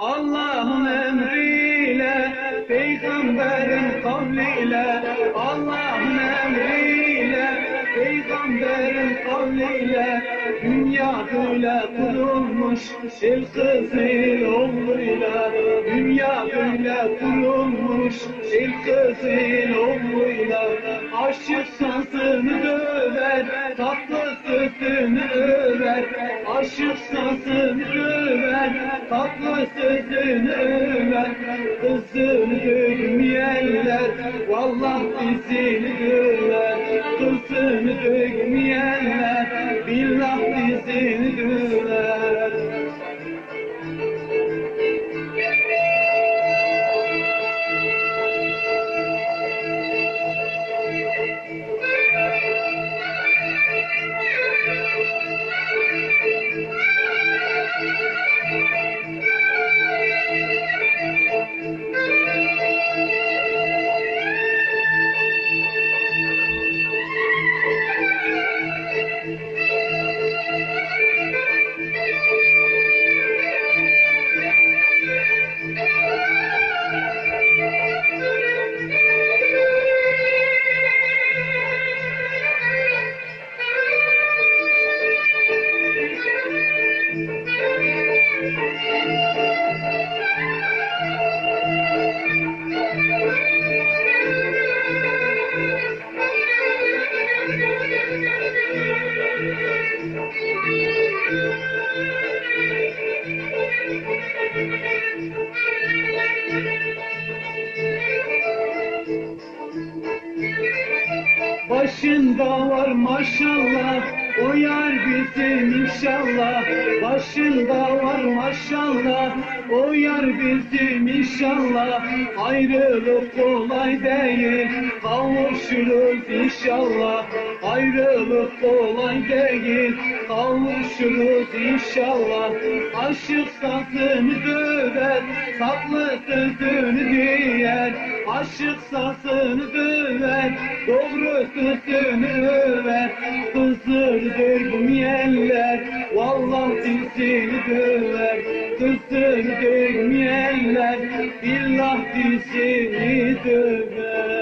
Allah'ın emriyle Peygamberin kavliyle. Allah'ın emriyle Peygamberin kavliyle. Dünya böyle kurulmuş El kızıl oğluyla. Dünya böyle kurulmuş El kızıl oğluyla. Aşık sansını döver Tatlı sözünü över. Aşık sansını Tatlı sözünü över Kızını dövmeyenler Vallah bizini döver Kızını dövmeyenler Música Thank you. Başında var maşallah o yar bizim inşallah. Başında var maşallah o yar bizim inşallah. Ayrılık kolay değil kavuşuruz inşallah. Ayrılık kolay değil kavuşuruz inşallah. Aşık sazını döver tatlı sözünü diyer Aşık sazını döver doğru sözünü över. Kızır dövmeyenler Vallah dizini döver. Kızır dövmeyenler Billah dizini döver